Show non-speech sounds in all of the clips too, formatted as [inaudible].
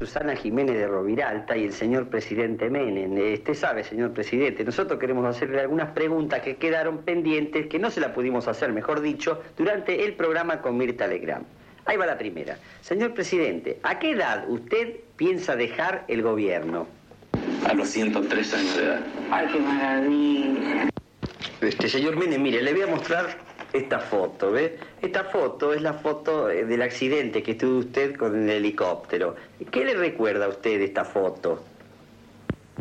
Susana Jiménez de Roviralta y el señor presidente Menem. Usted sabe, señor presidente, nosotros queremos hacerle algunas preguntas que quedaron pendientes, que no se las pudimos hacer, mejor dicho, durante el programa con Mirta Legrand. Ahí va la primera. Señor presidente, ¿a qué edad usted piensa dejar el gobierno? A los 103 años de edad. Ay, qué maravilla. Este señor Menem, mire, le voy a mostrar esta foto, ¿ve? Esta foto es la foto eh, del accidente que tuvo usted con el helicóptero. ¿Qué le recuerda a usted de esta foto?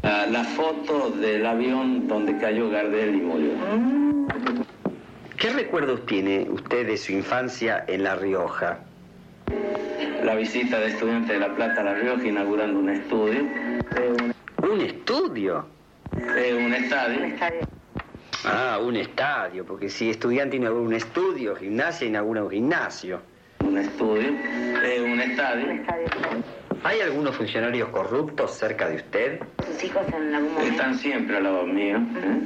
La, la foto del avión donde cayó Gardel y murió. ¿Qué recuerdos tiene usted de su infancia en La Rioja? La visita de estudiantes de La Plata a La Rioja inaugurando un estudio, un, ¿Un estudio? eh, un estadio. Está bien. Ah, un estadio, porque si estudiante inaugura un estudio, gimnasia inaugura un gimnasio. Un estudio, eh, un estadio. ¿Hay algunos funcionarios corruptos cerca de usted? Sus hijos en algún momento. Están siempre al lado mío. ¿eh?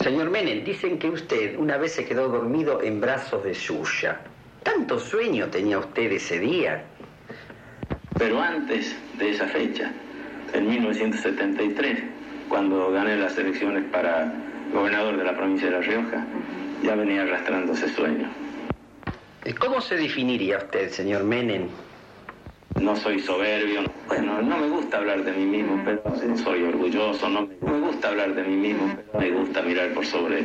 Señor Menem, dicen que usted una vez se quedó dormido en brazos de Yuya. ¿Tanto sueño tenía usted ese día? Pero antes de esa fecha, en 1973, cuando gané las elecciones para gobernador de la provincia de La Rioja, ya venía arrastrando ese sueño. ¿Cómo se definiría usted, señor Menem? No soy soberbio. Bueno, no me gusta hablar de mí mismo, pero soy orgulloso. No me gusta hablar de mí mismo, pero me gusta mirar por sobre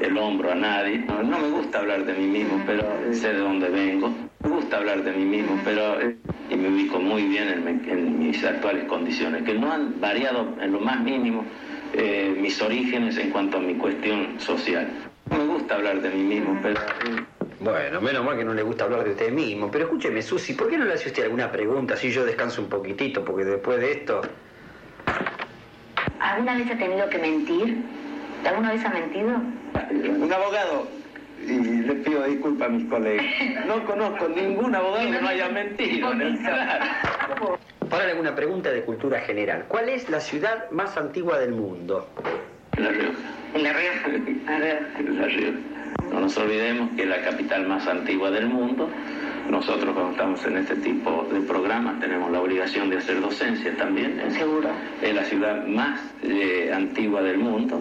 el hombro a nadie. No, no me gusta hablar de mí mismo, pero sé de dónde vengo. Me gusta hablar de mí mismo, pero eh, y me ubico muy bien en mis actuales condiciones, que no han variado en lo más mínimo eh, mis orígenes en cuanto a mi cuestión social. No me gusta hablar de mí mismo, pero Bueno, menos mal que no le gusta hablar de usted mismo. Pero escúcheme, Susi, ¿por qué no le hace usted alguna pregunta así yo descanso un poquitito? Porque después de esto... ¿Alguna vez ha tenido que mentir? ¿Alguna vez ha mentido? Un abogado, y le pido disculpas a mis colegas, no conozco ningún abogado que no haya mentido. en el caso. [laughs] Para alguna pregunta de cultura general. ¿Cuál es la ciudad más antigua del mundo? La Rioja. En La Rioja. A ver. La Rioja. No nos olvidemos que es la capital más antigua del mundo. Nosotros cuando estamos en este tipo de programas tenemos la obligación de hacer docencia también. Es, Seguro. es la ciudad más eh, antigua del mundo.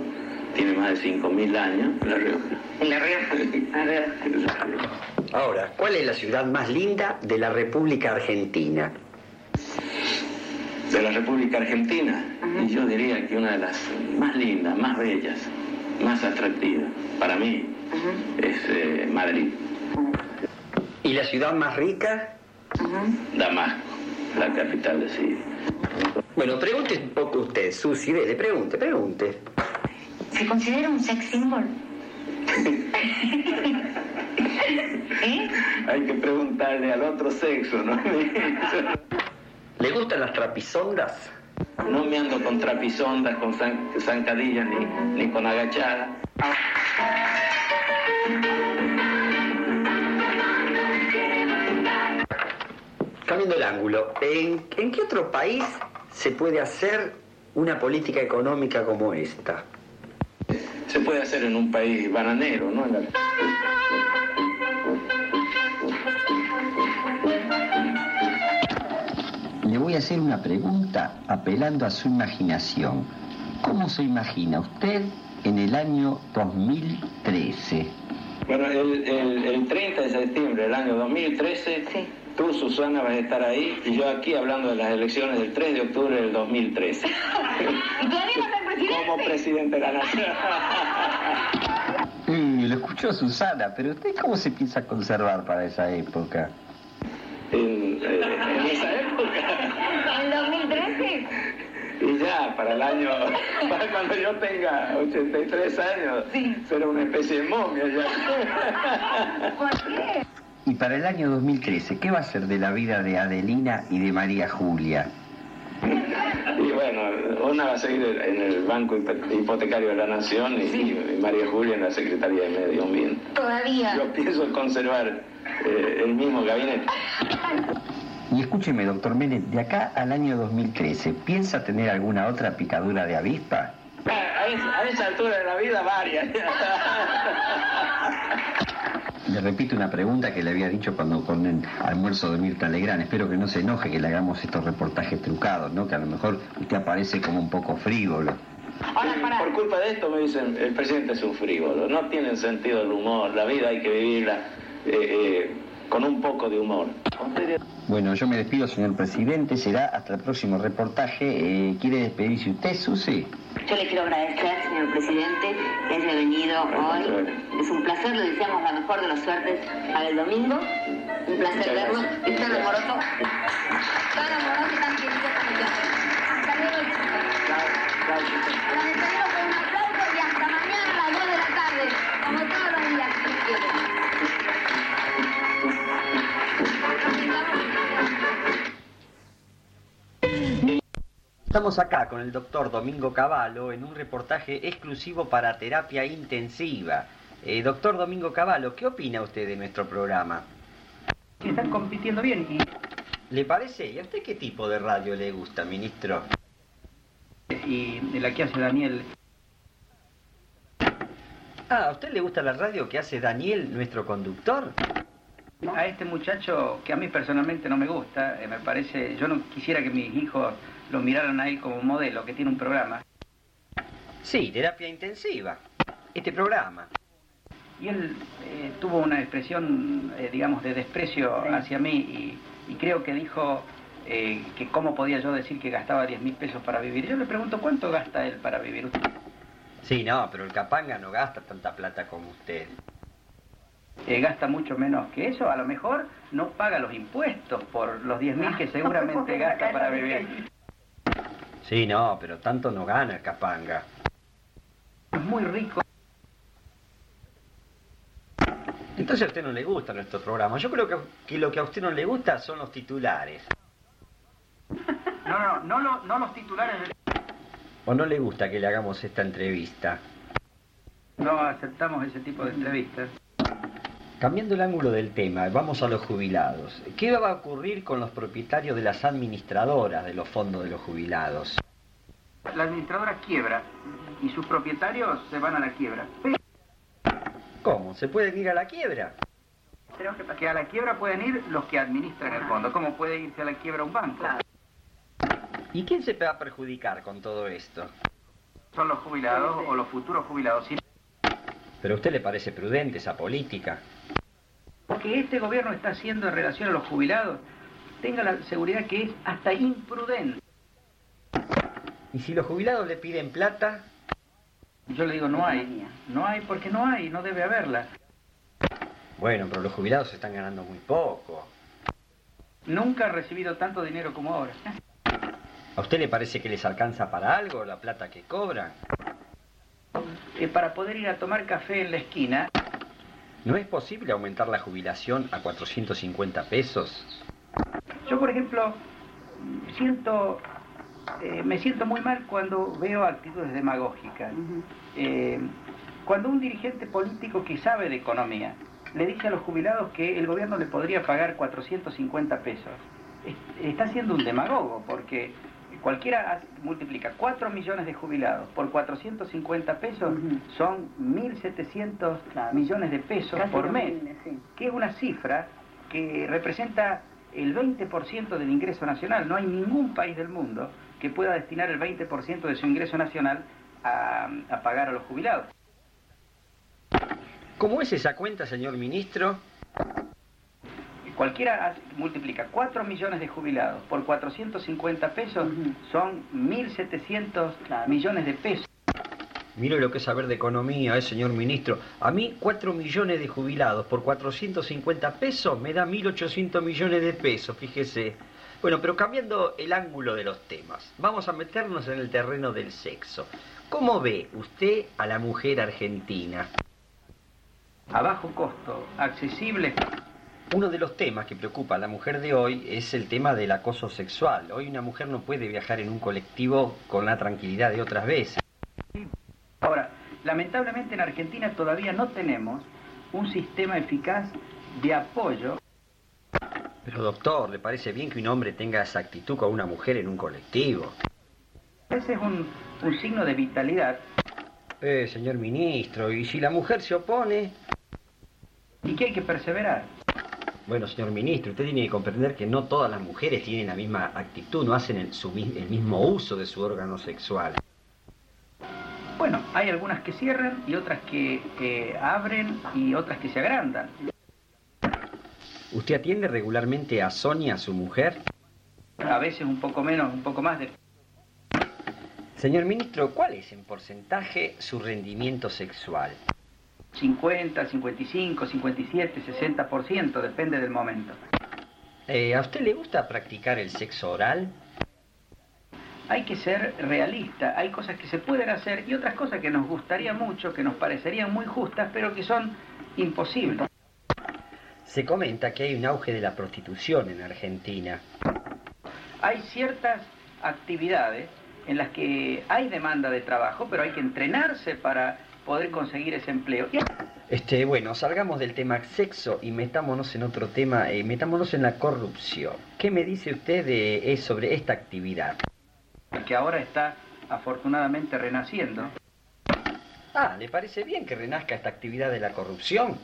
Tiene más de 5.000 años, La Rioja. En La Rioja. A ver. La Rioja. Ahora, ¿cuál es la ciudad más linda de la República Argentina? De la República Argentina. Y yo diría que una de las más lindas, más bellas, más atractivas para mí es eh, Madrid, ¿Y la ciudad más rica? Damasco, la capital de Siria. Bueno, pregunte un poco usted, Susi, dele, pregunte, pregunte. ¿Se considera un sex symbol? [laughs] [laughs] ¿Eh? Hay que preguntarle al otro sexo, ¿no? [laughs] ¿Le gustan las trapisondas? No me ando con trapisondas, con zan- zancadillas ni, ni con agachada. Cambiando el ángulo, ¿en, en qué otro país se puede hacer una política económica como esta? Se puede hacer en un país bananero, ¿no? En la- Le voy a hacer una pregunta apelando a su imaginación. ¿Cómo se imagina usted en el año 2013? Bueno, el, el- el 30 de septiembre del año 2013, Sí. tú, Susana, vas a estar ahí y yo aquí hablando de las elecciones del 3 de octubre del 2013. [laughs] ¿Y todavía no está el presidente? Como presidente de la nación. [laughs] Mm, lo escuchó Susana, pero usted cómo se piensa conservar para esa época? En, eh, en esa época. ¿En 2013? Y ya, para el año, para cuando yo tenga 83 años, Sí. será una especie de momia ya. ¿Por qué? Y para el año 2013, ¿qué va a ser de la vida de Adelina y de María Julia? Una va a seguir en el Banco Hipo- Hipotecario de la Nación y, y María Julia en la Secretaría de Medio Ambiente. Todavía. Yo pienso conservar eh, el mismo gabinete. Y escúcheme, doctor Menem, de acá al año 2013, ¿piensa tener alguna otra picadura de avispa? A, a esa, a esa altura de la vida, varias. [laughs] Le repito una pregunta que le había dicho cuando con el almuerzo de Mirta Legrand. Espero que no se enoje que le hagamos estos reportajes trucados, ¿no? Que a lo mejor usted aparece como un poco frívolo. Por culpa de esto me dicen, el presidente es un frívolo, no tienen sentido el humor, la vida hay que vivirla eh, eh, con un poco de humor. Bueno, yo me despido, señor presidente. Será hasta el próximo reportaje. Eh, ¿Quiere despedirse usted, Susi? Yo le quiero agradecer, señor presidente, que haya venido hoy. Es un placer, le deseamos la mejor de las suertes para el domingo. Un placer verlo. Y usted, amoroso. Tan amoroso y tan querido como siempre. Hasta luego, Estamos acá con el doctor Domingo Cavallo en un reportaje exclusivo para terapia intensiva. Eh, doctor Domingo Cavallo, ¿qué opina usted de nuestro programa? Están compitiendo bien y, ¿Le parece? ¿Y a usted qué tipo de radio le gusta, ministro? y de la que hace Daniel. Ah, ¿a usted le gusta la radio que hace Daniel, nuestro conductor? A este muchacho que a mí personalmente no me gusta, eh, me parece, yo no quisiera que mis hijos lo miraran a él como modelo, que tiene un programa. Sí, terapia intensiva. Este programa. Y él eh, tuvo una expresión, eh, digamos, de desprecio hacia mí y, y creo que dijo eh, que cómo podía yo decir que gastaba 10 mil pesos para vivir. Yo le pregunto, ¿cuánto gasta él para vivir? Sí, no, pero el Capanga no gasta tanta plata como usted. Gasta mucho menos que eso, a lo mejor no paga los impuestos por los 10 mil que [laughs] seguramente gasta para vivir. Sí, no, pero tanto no gana el Capanga. Es muy rico. Entonces a usted no le gusta nuestro programa. Yo creo que, que lo que a usted no le gusta son los titulares. No, no, no, lo- no los titulares ¿O no le gusta que le hagamos esta entrevista? No aceptamos ese tipo de entrevistas. Cambiando el ángulo del tema, vamos a los jubilados. ¿Qué va a ocurrir con los propietarios de las administradoras de los fondos de los jubilados? La administradora quiebra y sus propietarios se van a la quiebra. ¿Cómo? ¿Se pueden ir a la quiebra? Creo que, que a la quiebra pueden ir los que administran el fondo. ¿Cómo puede irse a la quiebra un banco? ¿Y quién se va a perjudicar con todo esto? Son los jubilados o los futuros jubilados. ¿Pero a usted le parece prudente esa política? Lo que este gobierno está haciendo en relación a los jubilados, tenga la seguridad que es hasta imprudente. ¿Y si los jubilados le piden plata? Yo le digo, no hay. No hay porque no hay, no debe haberla. Bueno, pero los jubilados están ganando muy poco. Nunca ha recibido tanto dinero como ahora. ¿A usted le parece que les alcanza para algo la plata que cobran? Eh, para poder ir a tomar café en la esquina, ¿No es posible aumentar la jubilación a 450 pesos? Yo, por ejemplo, siento, eh, me siento muy mal cuando veo actitudes demagógicas. Eh, cuando un dirigente político que sabe de economía le dice a los jubilados que el gobierno le podría pagar 450 pesos, es- está siendo un demagogo, porque cualquiera multiplica 4 millones de jubilados por 450 pesos, son 1.700 millones de pesos por mes que es una cifra que representa el 20% del ingreso nacional. No hay ningún país del mundo que pueda destinar el 20% de su ingreso nacional a, a pagar a los jubilados. ¿Cómo es esa cuenta, señor ministro? Cualquiera multiplica 4 millones de jubilados por 450 pesos, son 1.700 millones de pesos. Mire lo que es saber de economía, eh, señor ministro. A mí, 4 millones de jubilados por 450 pesos me da 1.800 millones de pesos, fíjese. Bueno, pero cambiando el ángulo de los temas, vamos a meternos en el terreno del sexo. ¿Cómo ve usted a la mujer argentina? A bajo costo, accesible. Uno de los temas que preocupa a la mujer de hoy es el tema del acoso sexual. Hoy una mujer no puede viajar en un colectivo con la tranquilidad de otras veces. Ahora, lamentablemente en Argentina todavía no tenemos un sistema eficaz de apoyo Pero doctor, ¿le parece bien que un hombre tenga esa actitud con una mujer en un colectivo? Ese es un, un signo de vitalidad. Eh, señor ministro, ¿y si la mujer se opone? ¿Y que hay que perseverar. Bueno, señor ministro, usted tiene que comprender que no todas las mujeres tienen la misma actitud, no hacen el, su, el mismo uso de su órgano sexual. Bueno, hay algunas que cierran y otras que eh, abren y otras que se agrandan. ¿Usted atiende regularmente a Sonia, su mujer? A veces un poco menos, un poco más de... Señor ministro, ¿cuál es en porcentaje su rendimiento sexual? 50, 55, 57, 60%, depende del momento. Eh, ¿A usted le gusta practicar el sexo oral? Hay que ser realista, hay cosas que se pueden hacer y otras cosas que nos gustaría mucho, que nos parecerían muy justas, pero que son imposibles. Se comenta que hay un auge de la prostitución en Argentina. Hay ciertas actividades en las que hay demanda de trabajo, pero hay que entrenarse para poder conseguir ese empleo. Este, bueno, salgamos del tema sexo y metámonos en otro tema, eh, metámonos en la corrupción. ¿Qué me dice usted de, eh, sobre esta actividad? Que ahora está afortunadamente renaciendo. Ah, ¿le parece bien que renazca esta actividad de la corrupción?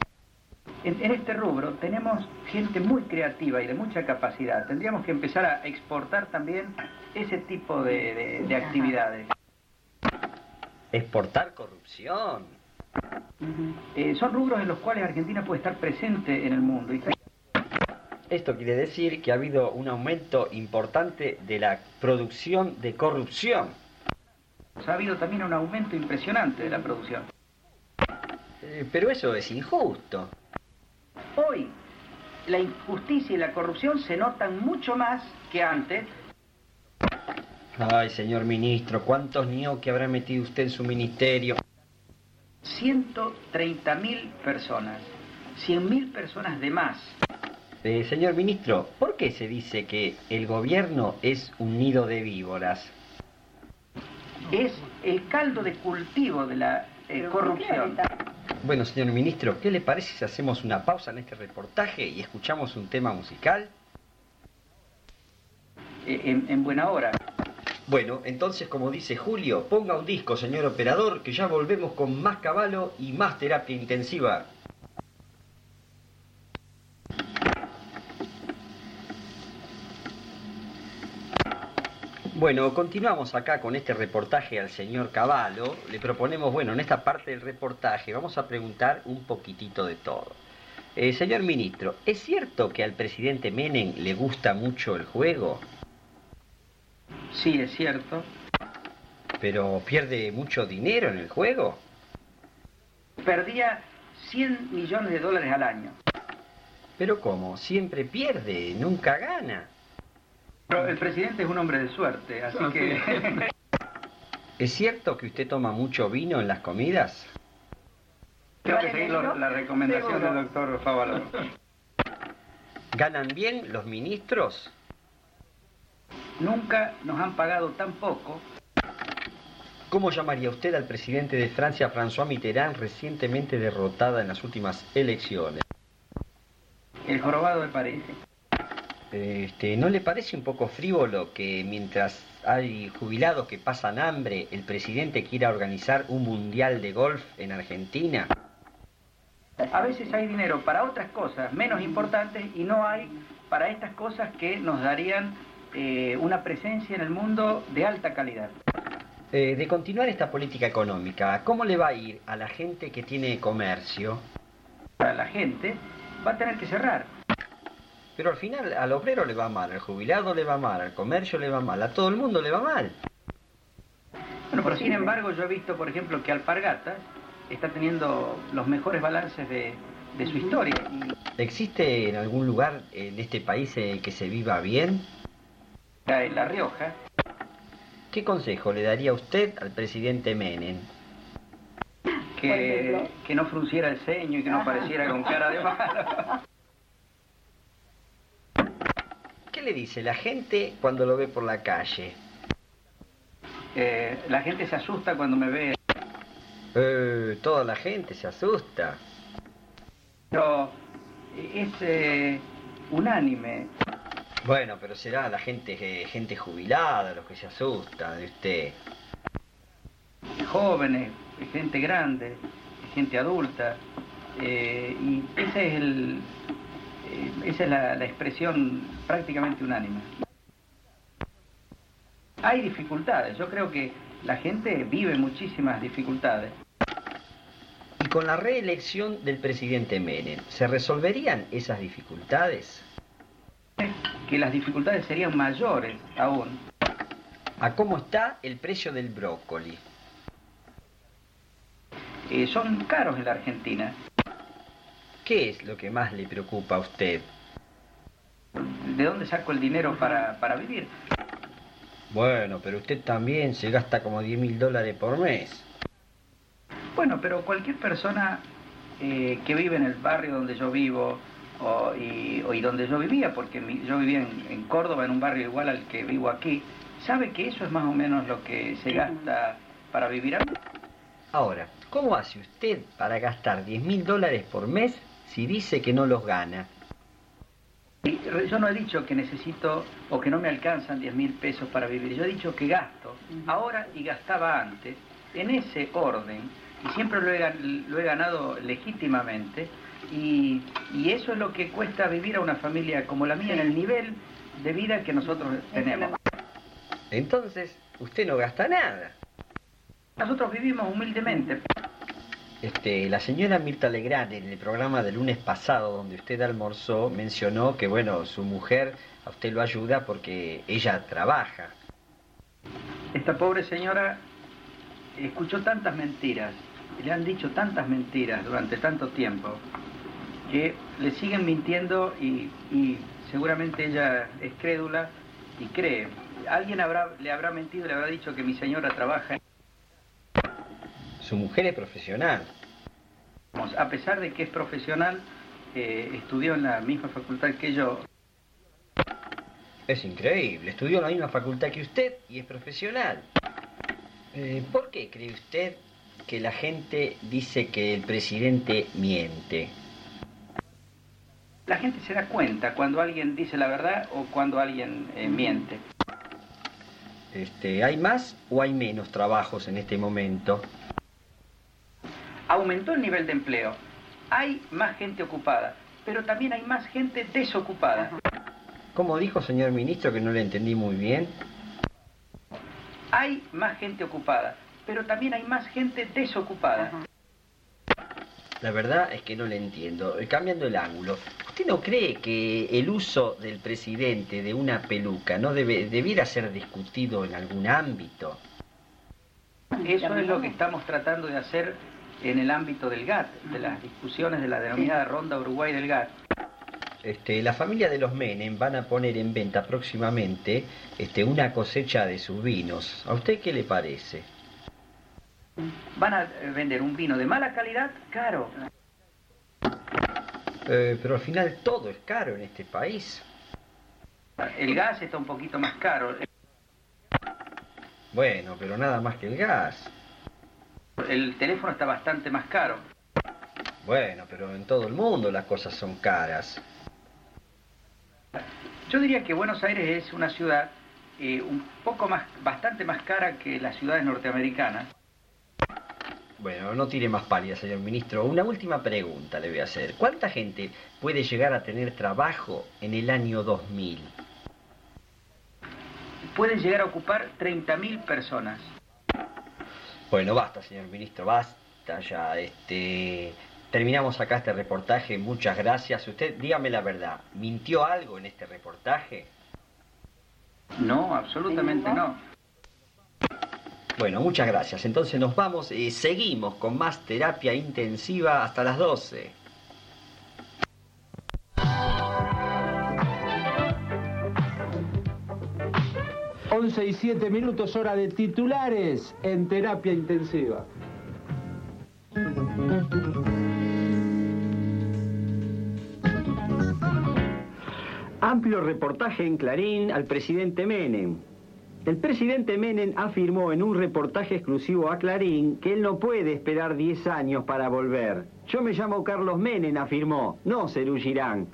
En, en, este rubro tenemos gente muy creativa y de mucha capacidad. Tendríamos que empezar a exportar también ese tipo de, de, de actividades. Exportar corrupción. Eh, son rubros en los cuales Argentina puede estar presente en el mundo. Y... Esto quiere decir que ha habido un aumento importante de la producción de corrupción. Ha habido también un aumento impresionante de la producción. Eh, pero eso es injusto. Hoy la injusticia y la corrupción se notan mucho más que antes. Ay, señor ministro, ¿cuántos niños que habrá metido usted en su ministerio? 130 mil personas, 100 mil personas de más. Eh, señor ministro, ¿por qué se dice que el gobierno es un nido de víboras? Es el caldo de cultivo de la eh, corrupción. Bueno, señor ministro, ¿qué le parece si hacemos una pausa en este reportaje y escuchamos un tema musical? Eh, en, en buena hora. Bueno, entonces, como dice Julio, ponga un disco, señor operador, que ya volvemos con más caballo y más terapia intensiva. Bueno, continuamos acá con este reportaje al señor Caballo. Le proponemos, bueno, en esta parte del reportaje vamos a preguntar un poquitito de todo. Eh, señor ministro, ¿es cierto que al presidente Menem le gusta mucho el juego? Sí, es cierto. ¿Pero pierde mucho dinero en el juego? Perdía 100 millones de dólares al año. ¿Pero cómo? Siempre pierde, nunca gana. Pero el presidente es un hombre de suerte, así que... [laughs] ¿Es cierto que usted toma mucho vino en las comidas? Tengo que seguir lo, la recomendación del doctor Favaloro. ¿Ganan bien los ministros? Nunca nos han pagado tan poco. ¿Cómo llamaría usted al presidente de Francia, François Mitterrand, recientemente derrotada en las últimas elecciones? El jorobado me parece. Este, ¿No le parece un poco frívolo que mientras hay jubilados que pasan hambre, el presidente quiera organizar un mundial de golf en Argentina? A veces hay dinero para otras cosas menos importantes y no hay para estas cosas que nos darían eh, una presencia en el mundo de alta calidad. Eh, de continuar esta política económica, ¿cómo le va a ir a la gente que tiene comercio? Para la gente va a tener que cerrar. Pero al final al obrero le va mal, al jubilado le va mal, al comercio le va mal, a todo el mundo le va mal. Bueno, pero sin embargo yo he visto, por ejemplo, que Alpargatas está teniendo los mejores balances de, de su historia. ¿Existe en algún lugar en este país en que se viva bien? En La Rioja. ¿Qué consejo le daría usted al presidente Menem? Que, que no frunciera el ceño y que no pareciera con cara de malo. [laughs] ¿Qué le dice la gente cuando lo ve por la calle? Eh, la gente se asusta cuando me ve. Eh, toda la gente se asusta. Pero es eh, unánime. Bueno, pero será la gente eh, gente jubilada los que se asusta de usted. Jóvenes, gente grande, gente adulta. Eh, y ese es el, eh, esa es la, la expresión prácticamente unánime. Hay dificultades, yo creo que la gente vive muchísimas dificultades. Y con la reelección del presidente Menem, ¿se resolverían esas dificultades? Que las dificultades serían mayores aún. ¿A cómo está el precio del brócoli? Eh, son caros en la Argentina. ¿Qué es lo que más le preocupa a usted? ¿De dónde saco el dinero para, para vivir? Bueno, pero usted también se gasta como 10 mil dólares por mes. Bueno, pero cualquier persona eh, que vive en el barrio donde yo vivo o, y, o- y donde yo vivía, porque mi- yo vivía en, en Córdoba, en un barrio igual al que vivo aquí, sabe que eso es más o menos lo que se gasta para vivir aquí. Ahora, ¿cómo hace usted para gastar 10 mil dólares por mes si dice que no los gana? Yo no he dicho que necesito o que no me alcanzan 10 mil pesos para vivir. Yo he dicho que gasto ahora y gastaba antes, en ese orden, y siempre lo he, lo he ganado legítimamente. Y, y eso es lo que cuesta vivir a una familia como la mía en el nivel de vida que nosotros tenemos. Entonces, usted no gasta nada. Nosotros vivimos humildemente. Este, la señora Mirta Legrand en el programa del lunes pasado donde usted almorzó mencionó que bueno, su mujer a usted lo ayuda porque ella trabaja. Esta pobre señora escuchó tantas mentiras, le han dicho tantas mentiras durante tanto tiempo, que le siguen mintiendo y, y seguramente ella es crédula y cree. Alguien habrá, le habrá mentido, le habrá dicho que mi señora trabaja. Su mujer es profesional. A pesar de que es profesional, eh, estudió en la misma facultad que yo. Es increíble, estudió en la misma facultad que usted y es profesional. Eh, ¿Por qué cree usted que la gente dice que el presidente miente? La gente se da cuenta cuando alguien dice la verdad o cuando alguien eh, miente. Este, ¿Hay más o hay menos trabajos en este momento? aumentó el nivel de empleo. Hay más gente ocupada, pero también hay más gente desocupada. ¿Cómo dijo, señor ministro, que no le entendí muy bien? Hay más gente ocupada, pero también hay más gente desocupada. La verdad es que no le entiendo. Eh, Cambiando el ángulo, ¿usted no cree que el uso del presidente de una peluca no debe, debiera ser discutido en algún ámbito? Eso es lo que estamos tratando de hacer en el ámbito del GATT, de las discusiones de la denominada Ronda Uruguay del GATT. Este, la familia de los Menem van a poner en venta próximamente este, una cosecha de sus vinos. ¿A usted qué le parece? Van a eh, vender un vino de mala calidad caro. Eh, pero al final todo es caro en este país. El gas está un poquito más caro. Bueno, pero nada más que el gas. El teléfono está bastante más caro. Bueno, pero en todo el mundo las cosas son caras. Yo diría que Buenos Aires es una ciudad eh, un poco más, bastante más cara que las ciudades norteamericanas. Bueno, no tire más pálida, señor ministro. Una última pregunta le voy a hacer. ¿Cuánta gente puede llegar a tener trabajo en el año 2000? Pueden llegar a ocupar 30.000 personas. Bueno, basta, señor ministro, basta ya. Este, terminamos acá este reportaje. Muchas gracias. Usted, dígame la verdad, ¿mintió algo en este reportaje? No, absolutamente no. Bueno, muchas gracias. Entonces nos vamos y seguimos con más terapia intensiva hasta las 12. Once y 7 minutos hora de titulares en terapia intensiva. Amplio reportaje en Clarín al presidente Menem. El presidente Menem afirmó en un reportaje exclusivo a Clarín que él no puede esperar 10 años para volver. Yo me llamo Carlos Menem, afirmó, no Cerú Girán.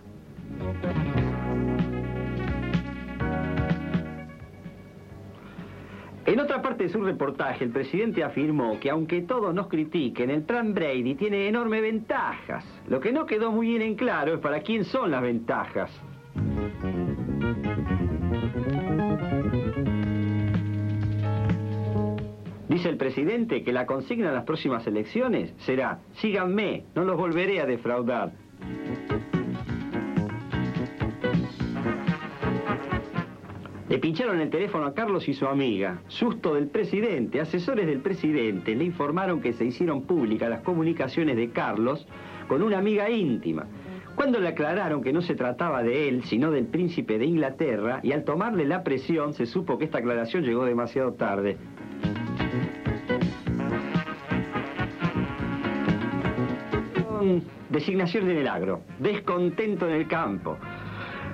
En otra parte de su reportaje, el presidente afirmó que aunque todos nos critiquen, el plan Brady tiene enormes ventajas. Lo que no quedó muy bien en claro es para quién son las ventajas. Dice el presidente que la consigna en las próximas elecciones será, síganme, no los volveré a defraudar. Le pincharon el teléfono a Carlos y su amiga. Susto del presidente. Asesores del presidente le informaron que se hicieron públicas las comunicaciones de Carlos con una amiga íntima. Cuando le aclararon que no se trataba de él, sino del príncipe de Inglaterra, y al tomarle la presión se supo que esta aclaración llegó demasiado tarde. Designación en el agro, descontento en el campo.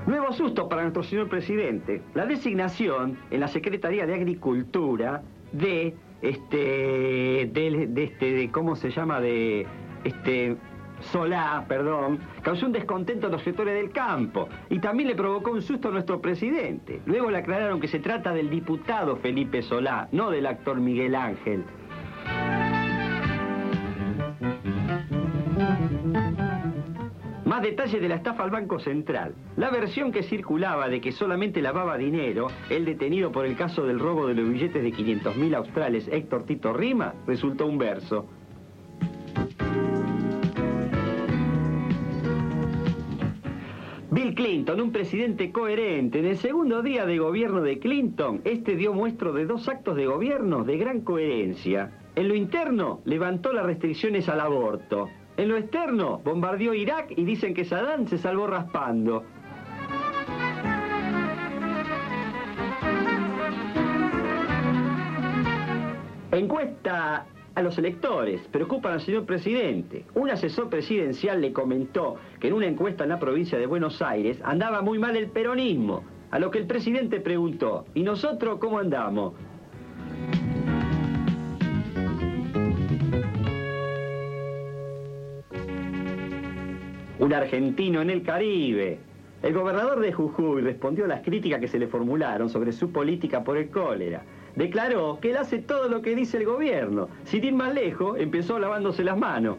Nuevo susto para nuestro señor presidente. La designación en la Secretaría de Agricultura de este de, este de cómo se llama de este Solá, perdón, causó un descontento en los sectores del campo y también le provocó un susto a nuestro presidente. Luego le aclararon que se trata del diputado Felipe Solá, no del actor Miguel Ángel. Más detalles de la estafa al Banco Central. La versión que circulaba de que solamente lavaba dinero, el detenido por el caso del robo de los billetes de 500.000 australes Héctor Tito Rima, resultó un verso. Bill Clinton, un presidente coherente. En el segundo día de gobierno de Clinton, este dio muestro de dos actos de gobierno de gran coherencia. En lo interno, levantó las restricciones al aborto. En lo externo, bombardeó Irak y dicen que Saddam se salvó raspando. Encuesta a los electores, preocupan al señor presidente. Un asesor presidencial le comentó que en una encuesta en la provincia de Buenos Aires andaba muy mal el peronismo, a lo que el presidente preguntó, ¿y nosotros cómo andamos? Un argentino en el Caribe. El gobernador de Jujuy respondió a las críticas que se le formularon sobre su política por el cólera. Declaró que él hace todo lo que dice el gobierno. Sin ir más lejos, empezó lavándose las manos.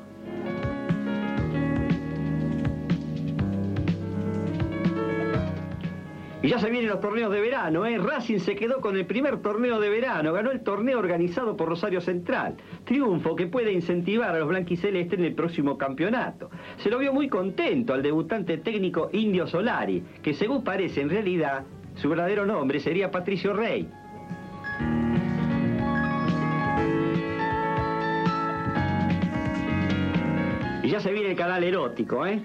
Y ya se vienen los torneos de verano, ¿eh? Racing se quedó con el primer torneo de verano, ganó el torneo organizado por Rosario Central. Triunfo que puede incentivar a los blanquicelestes en el próximo campeonato. Se lo vio muy contento al debutante técnico Indio Solari, que según parece en realidad, su verdadero nombre sería Patricio Rey. Y ya se viene el canal erótico, ¿eh?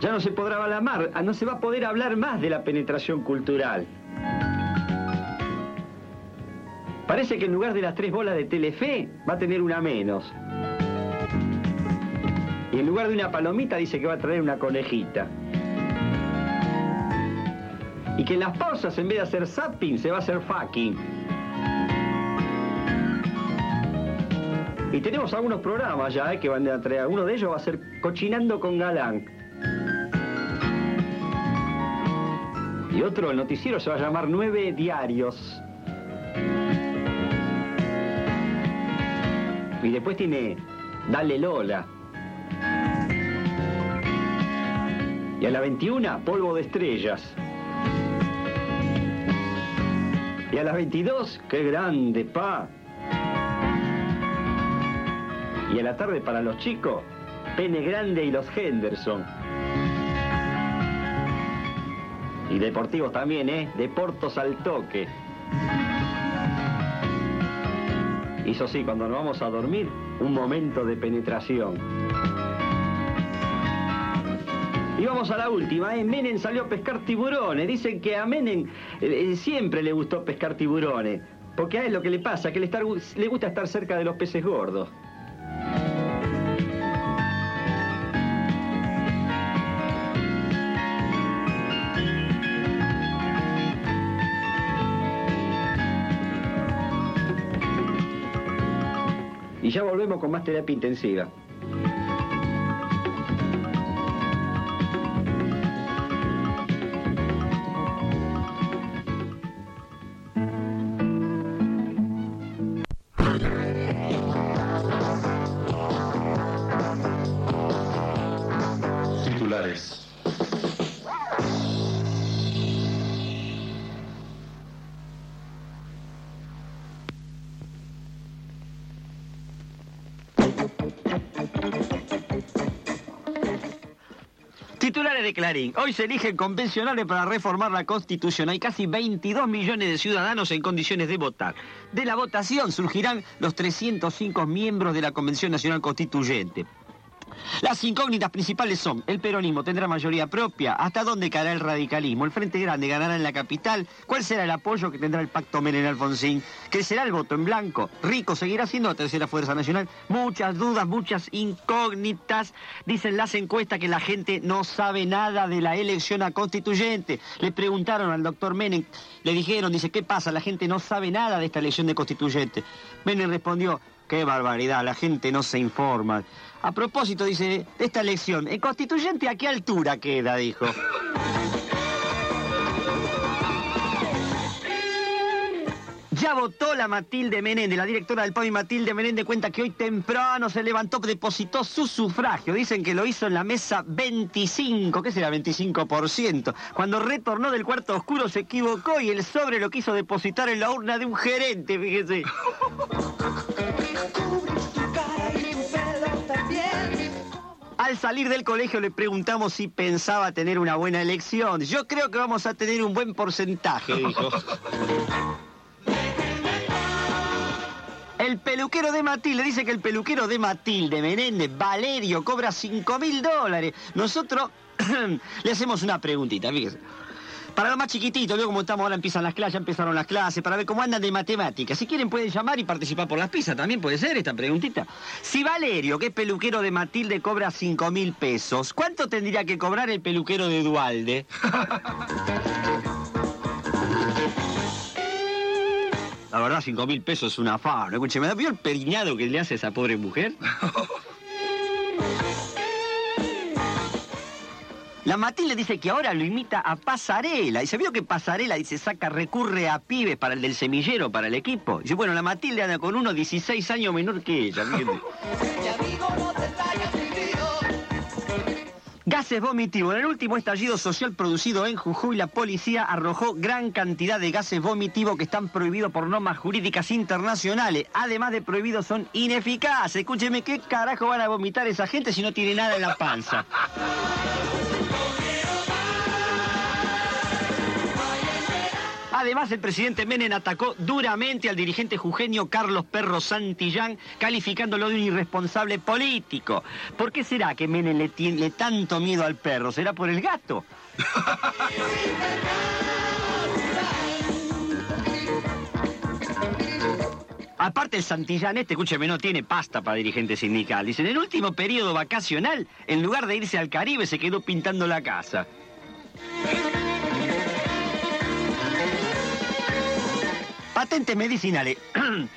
Ya no se podrá hablar no se va a poder hablar más de la penetración cultural. Parece que en lugar de las tres bolas de Telefe, va a tener una menos. Y en lugar de una palomita dice que va a traer una conejita. Y que en las pausas, en vez de hacer zapping, se va a hacer fucking. Y tenemos algunos programas ya eh, que van a traer. Uno de ellos va a ser Cochinando con Galán. Y otro, el noticiero se va a llamar Nueve Diarios. Y después tiene Dale Lola. Y a la 21, Polvo de Estrellas. Y a las 22, qué grande, pa. Y a la tarde para los chicos, Pene Grande y los Henderson. Y deportivos también, ¿eh? Deportos al toque. Y eso sí, cuando nos vamos a dormir, un momento de penetración. Y vamos a la última, ¿eh? Menem salió a pescar tiburones. Dicen que a Menem eh, siempre le gustó pescar tiburones. Porque a él lo que le pasa, que le gusta estar cerca de los peces gordos. Ya volvemos con más terapia intensiva. Titulares de Clarín. Hoy se eligen convencionales para reformar la Constitución. Hay casi 22 millones de ciudadanos en condiciones de votar. De la votación surgirán los 305 miembros de la Convención Nacional Constituyente. Las incógnitas principales son, el peronismo tendrá mayoría propia, hasta dónde caerá el radicalismo, el Frente Grande ganará en la capital, cuál será el apoyo que tendrá el pacto Menem-Alfonsín, crecerá el voto en blanco, Rico seguirá siendo la tercera fuerza nacional, muchas dudas, muchas incógnitas, dicen las encuestas que la gente no sabe nada de la elección a constituyente. Le preguntaron al doctor Menem, le dijeron, dice, ¿qué pasa? La gente no sabe nada de esta elección de constituyente. Menem respondió, qué barbaridad, la gente no se informa. A propósito, dice, de esta elección, ¿el constituyente a qué altura queda? Dijo. Ya votó la Matilde Menéndez, la directora del PAMI Matilde Menéndez cuenta que hoy temprano se levantó, depositó su sufragio. Dicen que lo hizo en la mesa 25, ¿qué será 25%? Cuando retornó del cuarto oscuro se equivocó y el sobre lo quiso depositar en la urna de un gerente, fíjese. [laughs] Al salir del colegio le preguntamos si pensaba tener una buena elección. Yo creo que vamos a tener un buen porcentaje, dijo. El peluquero de Matilde dice que el peluquero de Matilde, Menéndez, Valerio, cobra 5 mil dólares. Nosotros [clears throat] le hacemos una preguntita, fíjese. Para los más chiquititos, veo cómo estamos ahora, empiezan las clases, ya empezaron las clases, para ver cómo andan de matemáticas. Si quieren pueden llamar y participar por las pizzas, también puede ser esta preguntita. Si Valerio, que es peluquero de Matilde, cobra 5 mil pesos, ¿cuánto tendría que cobrar el peluquero de Dualde? [laughs] La verdad, 5 mil pesos es una afano. Escúcheme, ¿vio el periñado que le hace a esa pobre mujer? [laughs] La Matilde dice que ahora lo imita a Pasarela. Y se vio que Pasarela, dice, saca, recurre a pibes para el del semillero, para el equipo. Dice, bueno, la Matilde anda con uno 16 años menor que ella. [laughs] Gases vomitivos. En el último estallido social producido en Jujuy, la policía arrojó gran cantidad de gases vomitivos que están prohibidos por normas jurídicas internacionales. Además de prohibidos, son ineficaces. Escúcheme, ¿qué carajo van a vomitar esa gente si no tiene nada en la panza? Además, el presidente Menem atacó duramente al dirigente jujeño Carlos Perro Santillán, calificándolo de un irresponsable político. ¿Por qué será que Menem le tiene tanto miedo al perro? ¿Será por el gato? Aparte el Santillán este, escúcheme, no tiene pasta para dirigente sindical. Dice, en el último periodo vacacional, en lugar de irse al Caribe, se quedó pintando la casa. Patentes medicinales. [clears throat]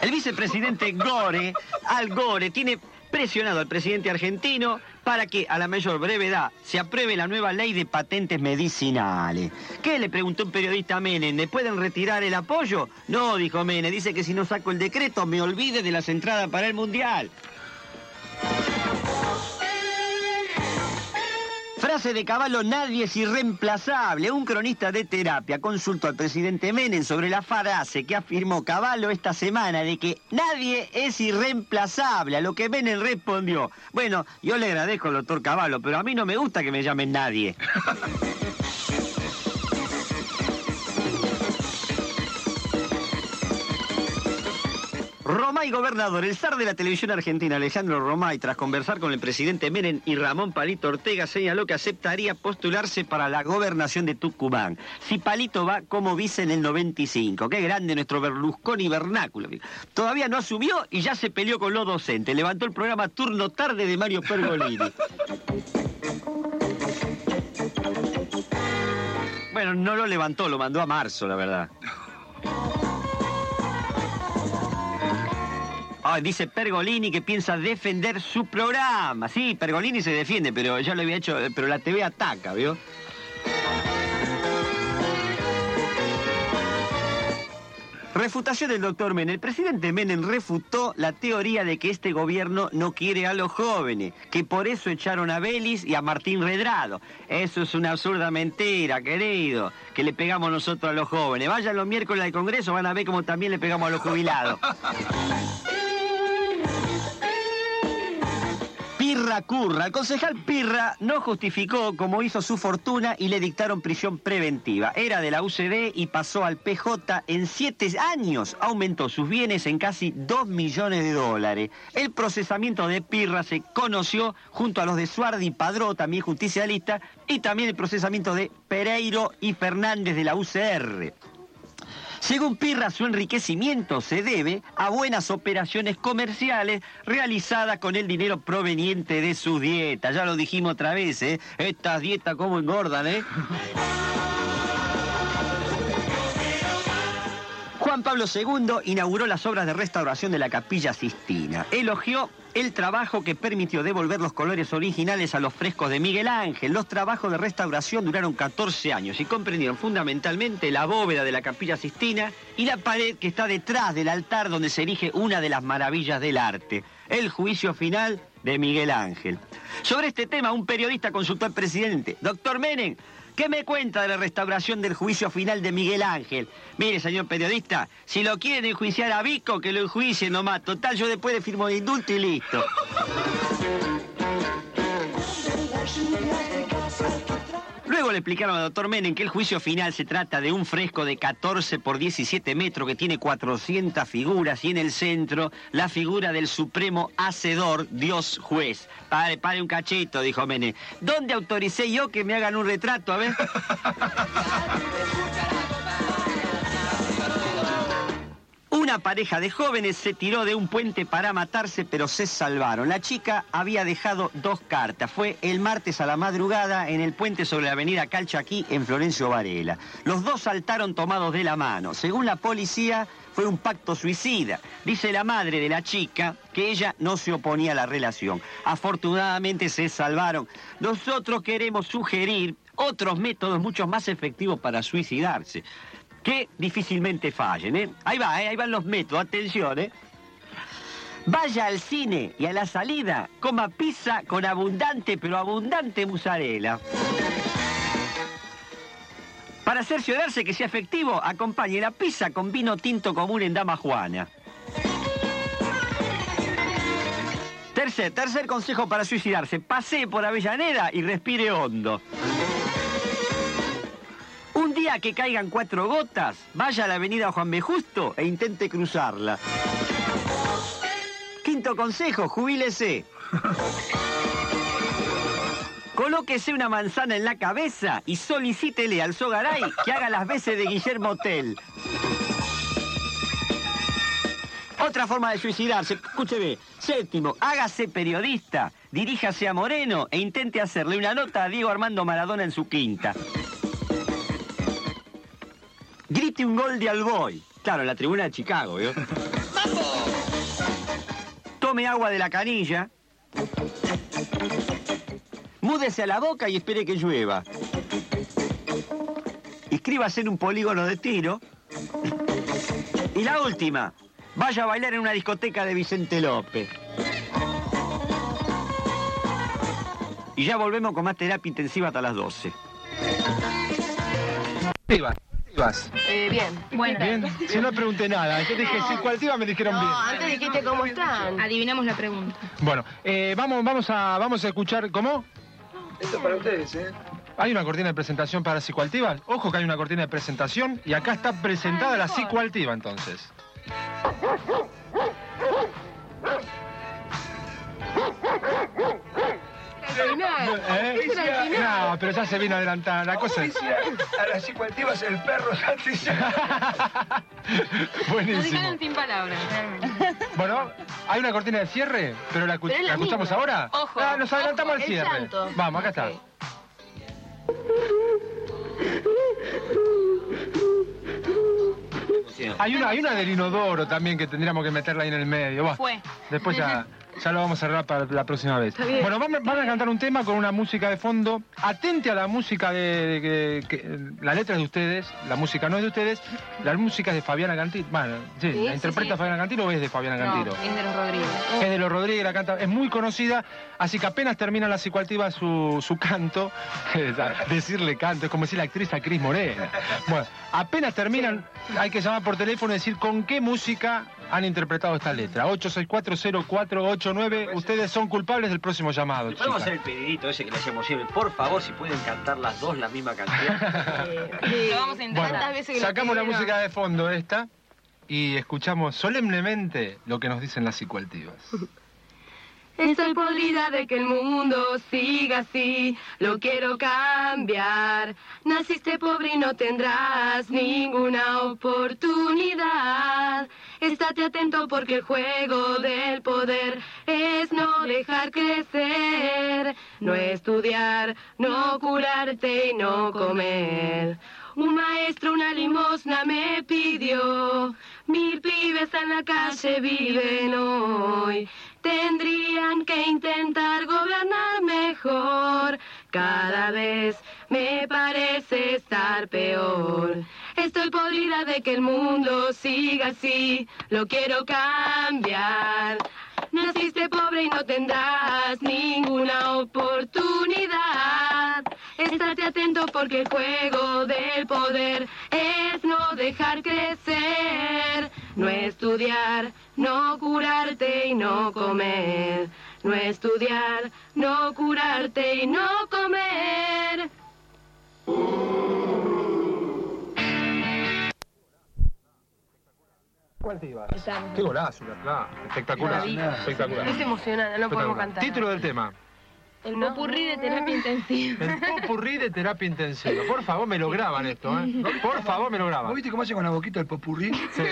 El vicepresidente Gore, Al Gore, tiene presionado al presidente argentino para que a la mayor brevedad se apruebe la nueva ley de patentes medicinales. ¿Qué le preguntó un periodista a Menem? ¿Me pueden retirar el apoyo? No, dijo Menem, dice que si no saco el decreto me olvide de las entradas para el Mundial. Frase de Caballo, nadie es irreemplazable. Un cronista de terapia consultó al presidente Menem sobre la frase que afirmó Caballo esta semana de que nadie es irreemplazable, a lo que Menem respondió, bueno, yo le agradezco al doctor Caballo, pero a mí no me gusta que me llamen nadie. [laughs] Romay gobernador, el zar de la televisión argentina, Alejandro Romay, tras conversar con el presidente Menem y Ramón Palito Ortega, señaló que aceptaría postularse para la gobernación de Tucumán. Si Palito va como vice en el 95. Qué grande nuestro Berlusconi vernáculo. Todavía no asumió y ya se peleó con los docentes. Levantó el programa Turno Tarde de Mario Pergolini. Bueno, no lo levantó, lo mandó a marzo, la verdad. Ah, dice Pergolini que piensa defender su programa. Sí, Pergolini se defiende, pero ya lo había hecho, pero la TV ataca, ¿vio? Refutación del doctor Menem. El presidente Menem refutó la teoría de que este gobierno no quiere a los jóvenes, que por eso echaron a Belis y a Martín Redrado. Eso es una absurda mentira, querido, que le pegamos nosotros a los jóvenes. Vayan los miércoles al Congreso, van a ver cómo también le pegamos a los jubilados. [laughs] Pirra Curra. El concejal Pirra no justificó cómo hizo su fortuna y le dictaron prisión preventiva. Era de la UCD y pasó al PJ. En siete años aumentó sus bienes en casi 2 millones de dólares. El procesamiento de Pirra se conoció junto a los de Suardi y Padró, también justicialista, y también el procesamiento de Pereiro y Fernández de la UCR. Según Pirra, su enriquecimiento se debe a buenas operaciones comerciales realizadas con el dinero proveniente de sus dietas. Ya lo dijimos otra vez, ¿eh? Estas dietas como engordan, ¿eh? [laughs] Juan Pablo II inauguró las obras de restauración de la Capilla Sistina. Elogió el trabajo que permitió devolver los colores originales a los frescos de Miguel Ángel. Los trabajos de restauración duraron 14 años y comprendieron fundamentalmente la bóveda de la Capilla Sistina y la pared que está detrás del altar donde se erige una de las maravillas del arte, el juicio final de Miguel Ángel. Sobre este tema, un periodista consultó al presidente, doctor Menem, ¿Qué me cuenta de la restauración del juicio final de Miguel Ángel? Mire, señor periodista, si lo quieren enjuiciar a Vico, que lo enjuicien nomás. Total, yo después de firmo de indulto y listo. Le explicaron al doctor Menem que el juicio final se trata de un fresco de 14 por 17 metros que tiene 400 figuras y en el centro la figura del supremo hacedor, Dios juez. Pare, pare un cachito, dijo Menem. ¿Dónde autoricé yo que me hagan un retrato? A ver. [laughs] Una pareja de jóvenes se tiró de un puente para matarse, pero se salvaron. La chica había dejado dos cartas. Fue el martes a la madrugada en el puente sobre la avenida Calchaquí, en Florencio Varela. Los dos saltaron tomados de la mano. Según la policía, fue un pacto suicida. Dice la madre de la chica que ella no se oponía a la relación. Afortunadamente se salvaron. Nosotros queremos sugerir otros métodos mucho más efectivos para suicidarse que difícilmente fallen, ¿eh? Ahí va, ¿eh? ahí van los métodos, atención, ¿eh? Vaya al cine y a la salida coma pizza con abundante, pero abundante mozzarella. Para cerciorarse que sea efectivo, acompañe la pizza con vino tinto común en Dama Juana. Tercer, tercer consejo para suicidarse. Pase por Avellaneda y respire hondo. Día que caigan cuatro gotas, vaya a la avenida Juan B. Justo e intente cruzarla. Quinto consejo, jubílese. Colóquese una manzana en la cabeza y solicítele al Sogaray que haga las veces de Guillermo Tell. Otra forma de suicidarse, escúcheme. Séptimo, hágase periodista, diríjase a Moreno e intente hacerle una nota a Diego Armando Maradona en su quinta. Grite un gol de Alboy. Claro, en la tribuna de Chicago, ¿vio? Tome agua de la canilla. Múdese a la boca y espere que llueva. Inscríbase en un polígono de tiro. Y la última, vaya a bailar en una discoteca de Vicente López. Y ya volvemos con más terapia intensiva hasta las 12. Vas? Eh, bien. Bueno. Bien. Si no pregunté nada. Yo dije, si cuál iba me dijeron bien. No, antes dijiste cómo están. Adivinamos la pregunta. Bueno, eh, vamos, vamos, a, vamos a escuchar, ¿cómo? Esto es para ustedes, ¿eh? Hay una cortina de presentación para Psicoaltiva. Ojo que hay una cortina de presentación y acá está presentada la Psicoaltiva entonces. ¿Eh? No, pero ya se vino adelantada la cosa. es- A las psicoactivas el perro [laughs] Nos Buenísimo. dejaron sin palabras. Bueno, hay una cortina de cierre, pero la, escu- Pero es la ¿la escuchamos ahora. Ojo, Ah, nos adelantamos ojo, al el cierre. Vamos, acá está. Hay una, hay una del inodoro también que tendríamos que meterla ahí en el medio. Buah, Fue. Después ya, ya lo vamos a cerrar para la próxima vez. Bueno, van, van a cantar un tema con una música de fondo. Atente a la música de... de- que- que- la letra es de ustedes, la música no es de ustedes. La música es de Fabiana Cantilo. Bueno, sí, Sí, ¿la interpreta sí. Fabiana Cantilo o es de Fabiana Cantilo? No, es de los Rodríguez. Es de los Rodríguez, la canta, es muy conocida, así que apenas termina la psicoactiva su, su canto, [laughs] decirle canto, es como decir la actriz a Cris Morena. Bueno, apenas terminan, hay que llamar por teléfono y decir con qué música han interpretado esta letra. 8640489, ustedes son culpables del próximo llamado. ¿Le podemos hacer el pedidito ese que le hacemos siempre? Por favor, si pueden cantar las dos la misma canción. [laughs] Lo vamos a intentar. Bueno, Tantas veces que lo sacamos la música de fondo esta y escuchamos solemnemente lo que nos dicen las psicoactivas. Estoy podrida de que el mundo siga así, lo quiero cambiar. Naciste pobre y no tendrás ninguna oportunidad. Estate atento porque el juego del poder es no dejar crecer, no estudiar, no curarte y no comer. Un maestro una limosna me pidió, mil pibes en la calle viven hoy. Tendrían que intentar gobernar mejor. Cada vez me parece estar peor. Estoy podrida de que el mundo siga así. Lo quiero cambiar. Naciste pobre y no tendrás ninguna oportunidad. Estate atento porque el juego del poder es no dejar crecer, no estudiar, no curarte y no comer. No estudiar, no curarte y no comer. Qué golazo, claro. Espectacular. Espectacular. Es emocionante, no podemos cantar. Título del tema. El popurrí de terapia [laughs] intensiva. El popurrí de terapia intensiva. Por favor, me lo graban esto, ¿eh? Por favor, me lo ¿Vos graban. viste cómo hace con la boquita el popurrí? Sí,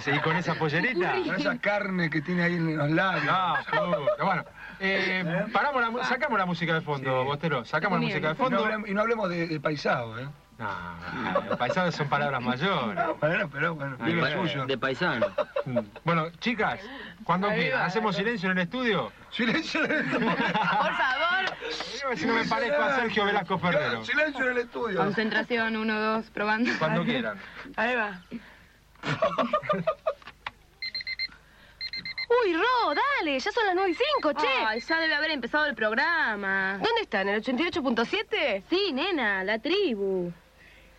sí. Y con esa pollerita. Con esa carne que tiene ahí en los labios. No, puta. bueno. Eh, paramos la, mu- sacamos la música de fondo, Sí. Bostero. Sacamos la música de Y no, fondo. hablemos, y no hablemos de, de paisado, ¿eh? No, no, paisados son palabras mayores. [laughs] Bueno, pero bueno, Ay, suyo. De paisano. [laughs] Bueno, chicas, cuando quieran. ¿hacemos silencio en el estudio? Silencio en el estudio. Por favor. A ver si no me parezco a Sergio Velasco Ferrero. Silencio en el estudio. Concentración, uno, dos, probando. Cuando quieran. Ahí va. Uy, Ro, dale, ya son las 9 y 5, che. Ay, ya debe haber empezado el programa. ¿Dónde están? ¿En el 88.7? Sí, nena, la tribu.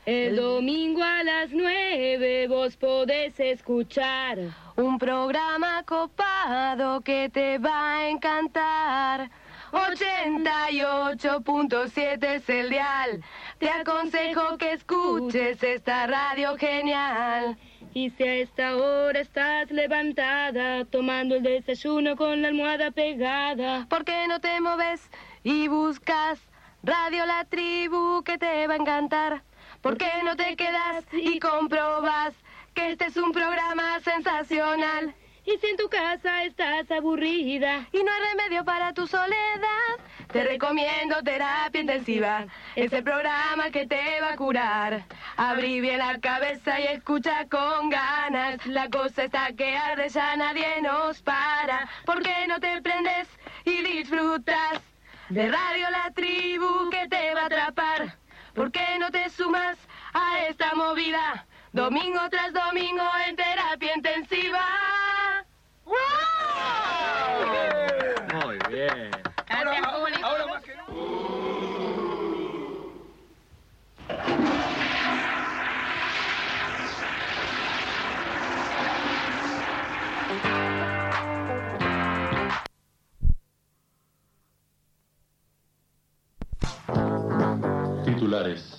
El domingo a las nueve vos podés escuchar. Un programa copado que te va a encantar. 88.7 es el dial. Te aconsejo que escuches esta radio genial. Y si a esta hora estás levantada, tomando el desayuno con la almohada pegada. ¿Por qué no te moves y buscas Radio La Tribu que te va a encantar? ¿Por qué no te quedas y comprobas que este es un programa sensacional? Y si en tu casa estás aburrida, Y no hay remedio para tu soledad, te recomiendo terapia intensiva. Es el programa que te va a curar. Abrí bien la cabeza y escucha con ganas. La cosa está que arde, ya nadie nos para. ¿Por qué no te prendes y disfrutas de Radio La Tribu que te va a atrapar? ¿Por qué no te sumas a esta movida? Domingo tras domingo en terapia intensiva. Muy bien. Gracias, público. Ahora más que nunca. Titulares.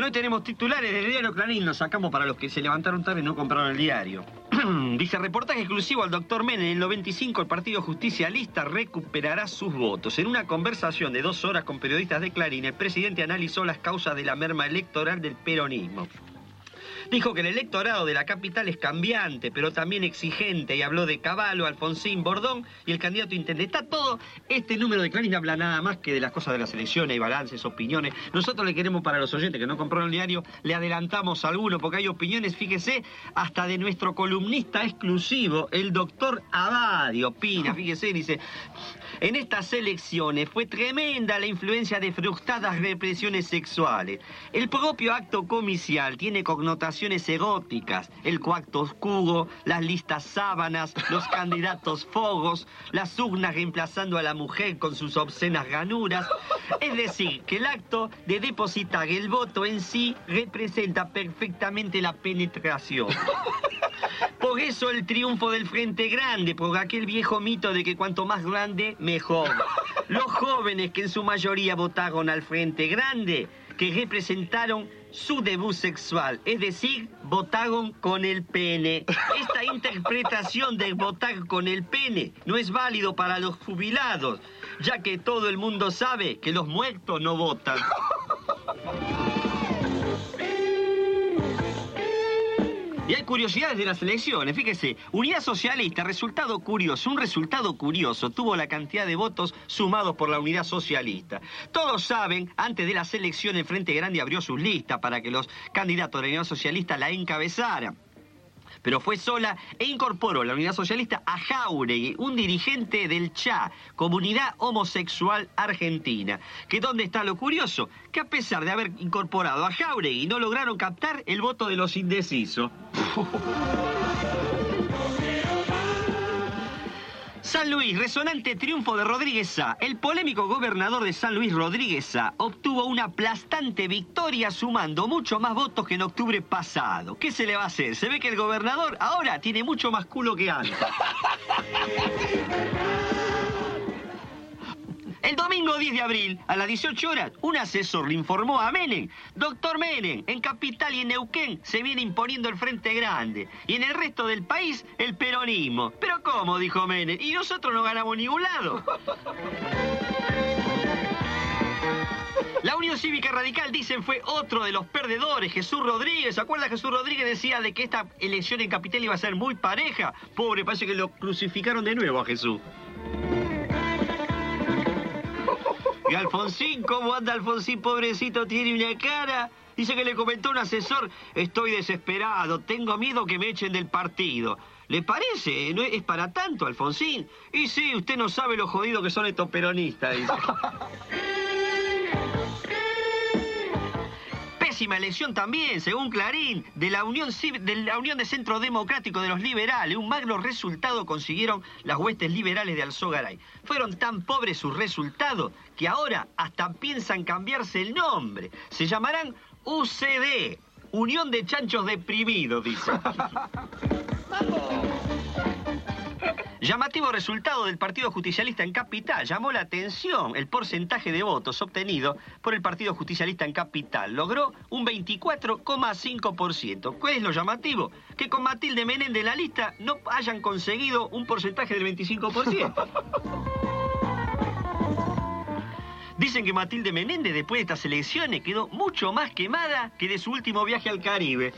Bueno, hoy tenemos titulares del diario Clarín, los sacamos para los que se levantaron tarde y no compraron el diario. [clears throat] Dice, reportaje exclusivo al doctor Menem. En el 95 el Partido Justicialista recuperará sus votos. En una conversación de dos horas con periodistas de Clarín, el presidente analizó las causas de la merma electoral del peronismo. Dijo que el electorado de la capital es cambiante, pero también exigente, y habló de Caballo, Alfonsín, Bordón y el candidato intendente. Está todo, este número de Clarín no habla nada más que de las cosas de las elecciones, hay balances, opiniones. Nosotros le queremos para los oyentes que no compraron el diario, le adelantamos alguno, porque hay opiniones, fíjese, hasta de nuestro columnista exclusivo, el doctor Abadi, opina, [laughs] fíjese, dice, En estas elecciones fue tremenda la influencia de frustradas represiones sexuales. El propio acto comicial tiene connotaciones eróticas. El coacto oscuro, las listas sábanas, los [laughs] candidatos fogos, las urnas reemplazando a la mujer con sus obscenas ganuras. Es decir, que el acto de depositar el voto en sí representa perfectamente la penetración. Por eso el triunfo del Frente Grande, por aquel viejo mito de que cuanto más grande, Los jóvenes que en su mayoría votaron al Frente Grande, que representaron su debut sexual, es decir, votaron con el pene. Esta interpretación de votar con el pene no es válido para los jubilados, ya que todo el mundo sabe que los muertos no votan. Y hay curiosidades de las elecciones. Fíjese, Unidad Socialista, resultado curioso, un resultado curioso, tuvo la cantidad de votos sumados por la Unidad Socialista. Todos saben, antes de las elecciones, el Frente Grande abrió sus listas para que los candidatos de la Unidad Socialista la encabezaran pero fue sola e incorporó la Unidad Socialista a Jauregui, un dirigente del CHA, Comunidad Homosexual Argentina. Que dónde está lo curioso, que a pesar de haber incorporado a Jauregui, no lograron captar el voto de los indecisos. [laughs] San Luis, resonante triunfo de Rodríguez Sá. El polémico gobernador de San Luis, Rodríguez Sá, obtuvo una aplastante victoria sumando mucho más votos que en octubre pasado. ¿Qué se le va a hacer? Se ve que el gobernador ahora tiene mucho más culo que antes. [laughs] El domingo 10 de abril, a las 18 horas, un asesor le informó a Menem, doctor Menem, en Capital y en Neuquén se viene imponiendo el Frente Grande, y en el resto del país el peronismo. ¿Pero cómo? dijo Menem, y nosotros no ganamos ningún lado. La Unión Cívica Radical, dicen, fue otro de los perdedores. Jesús Rodríguez, ¿se acuerda? Jesús Rodríguez decía de que esta elección en Capital iba a ser muy pareja. Pobre, parece que lo crucificaron de nuevo a Jesús. Y Alfonsín, ¿cómo anda Alfonsín, pobrecito? Tiene una cara. Dice que le comentó un asesor, estoy desesperado, tengo miedo que me echen del partido. ¿Le parece? ¿No es para tanto, Alfonsín? Y sí, usted no sabe lo jodido que son estos peronistas, dice. [laughs] Pésima elección también, según Clarín, de la, Unión, de la Unión de Centro Democrático de los Liberales. Un magno resultado consiguieron las huestes liberales de Alzogaray. Fueron tan pobres sus resultados que ahora hasta piensan cambiarse el nombre. Se llamarán UCD, Unión de Chanchos Deprimidos, dice. [laughs] [laughs] Llamativo resultado del Partido Justicialista en Capital. Llamó la atención el porcentaje de votos obtenido por el Partido Justicialista en Capital. Logró un 24,5%. ¿Cuál es lo llamativo? Que con Matilde Menem de la lista no hayan conseguido un porcentaje del 25%. [laughs] Dicen que Matilde Menéndez después de estas elecciones quedó mucho más quemada que de su último viaje al Caribe.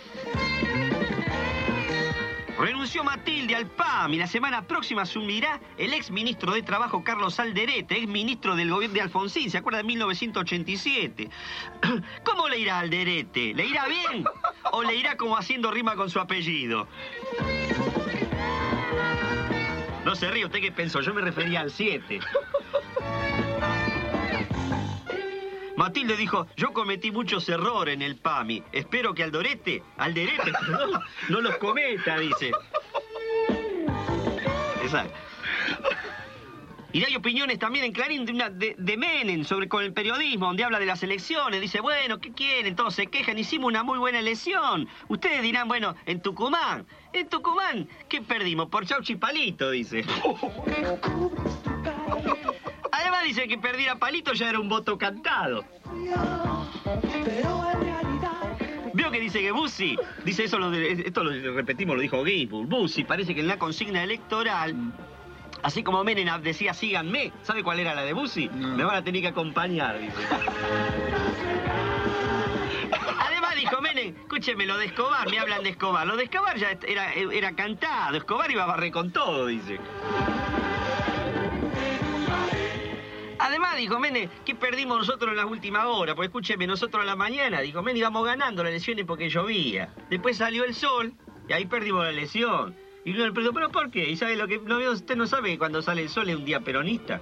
Renunció Matilde al PAM y la semana próxima asumirá el ex ministro de Trabajo Carlos Alderete, ex ministro del gobierno de Alfonsín, ¿se acuerda de 1987? [clears throat] ¿Cómo le irá Alderete? ¿Le irá bien o le irá como haciendo rima con su apellido? No se ríe, ¿usted qué pensó? Yo me refería al 7. Matilde dijo, yo cometí muchos errores en el PAMI. Espero que Aldorete, Alderete, perdón, [laughs] no los cometa, dice. Exacto. Y hay opiniones también en Clarín de, una, de, Menem sobre con el periodismo, donde habla de las elecciones. Dice, bueno, ¿qué quieren? Todos se quejan, hicimos una muy buena elección. Ustedes dirán, bueno, en Tucumán. En Tucumán, ¿qué perdimos? Por Chauchi Palito, dice. [laughs] Dice que perdiera Palito ya era un voto cantado. Veo que dice que Bussi, dice eso, lo de- esto lo repetimos, lo dijo Ginsburg. Bussi parece que en la consigna electoral, así como Menem decía síganme, ¿sabe cuál era la de Bussi? Me van a tener que acompañar, dice. Además dijo Menem, escúcheme, lo de Escobar, me hablan de Escobar. Lo de Escobar ya era, era cantado, Escobar iba a barrer con todo, dice. Además, dijo Menem, que perdimos nosotros en las últimas horas? Pues escúcheme, nosotros a la mañana, dijo Menem, íbamos ganando las elecciones porque llovía. Después salió el sol y ahí perdimos la elección. Y uno le preguntó, ¿pero por qué? ¿Y sabe lo que no, usted no sabe que cuando sale el sol es un día peronista?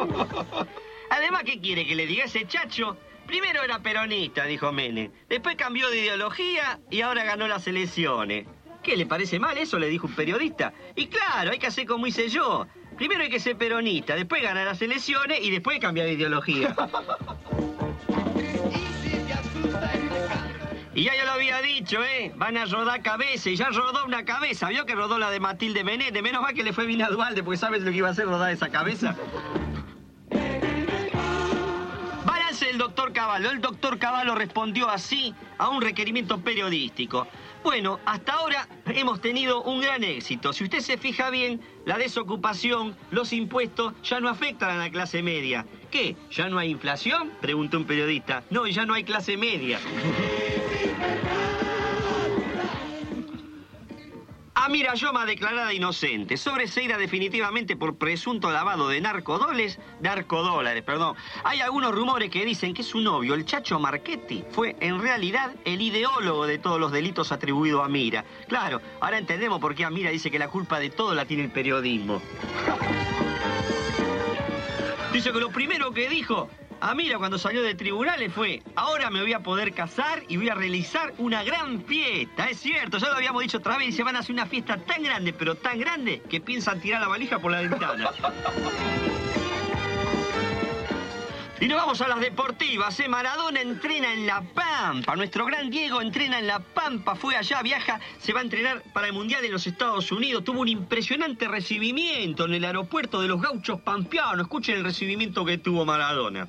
[laughs] Además, ¿qué quiere que le diga ese chacho? Primero era peronista, dijo Menem. Después cambió de ideología y ahora ganó las elecciones. ¿Qué le parece mal eso? Le dijo un periodista. Y claro, hay que hacer como hice yo. Primero hay que ser peronista, después ganar las elecciones y después cambiar de ideología. [laughs] Y ya ya lo había dicho, ¿eh? Van a rodar cabeza y ya rodó una cabeza. ¿Vio que rodó la de Matilde Menéndez? Menos mal que le fue bien a Dualde, porque ¿sabes lo que iba a hacer rodar esa cabeza? Balance del doctor Cavallo. El doctor Cavallo respondió así a un requerimiento periodístico. Bueno, hasta ahora hemos tenido un gran éxito. Si usted se fija bien, la desocupación, los impuestos ya no afectan a la clase media. ¿Qué? ¿Ya no hay inflación? Preguntó un periodista. No, ya no hay clase media. [laughs] Amira Yoma declarada inocente. Sobreseída definitivamente por presunto lavado de narcodoles, narcodólares, perdón. Hay algunos rumores que dicen que su novio, el Chacho Marchetti, fue en realidad el ideólogo de todos los delitos atribuidos a Mira. Claro, ahora entendemos por qué Amira dice que la culpa de todo la tiene el periodismo. [laughs] Dice que lo primero que dijo Amira cuando salió de tribunales fue, ahora me voy a poder casar y voy a realizar una gran fiesta. Es cierto, ya lo habíamos dicho otra vez, se van a hacer una fiesta tan grande, pero tan grande, que piensan tirar la valija por la ventana. Y nos vamos a las deportivas. ¿eh? Maradona entrena en La Pampa. Nuestro gran Diego entrena en La Pampa. Fue allá, viaja, se va a entrenar para el Mundial en los Estados Unidos. Tuvo un impresionante recibimiento en el aeropuerto de los gauchos pampeanos. Escuchen el recibimiento que tuvo Maradona.